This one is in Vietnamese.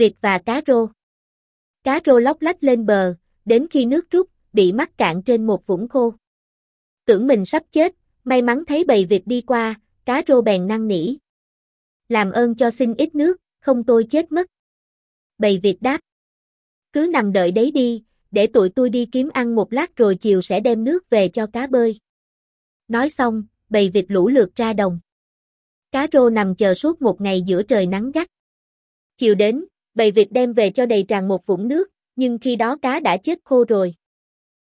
vịt và cá rô. Cá rô lóc lách lên bờ, đến khi nước rút, bị mắc cạn trên một vũng khô. Tưởng mình sắp chết, may mắn thấy bầy vịt đi qua, cá rô bèn năn nỉ. Làm ơn cho xin ít nước, không tôi chết mất. Bầy vịt đáp. Cứ nằm đợi đấy đi, để tụi tôi đi kiếm ăn một lát rồi chiều sẽ đem nước về cho cá bơi. Nói xong, bầy vịt lũ lượt ra đồng. Cá rô nằm chờ suốt một ngày giữa trời nắng gắt. Chiều đến, bầy vịt đem về cho đầy tràn một vũng nước, nhưng khi đó cá đã chết khô rồi.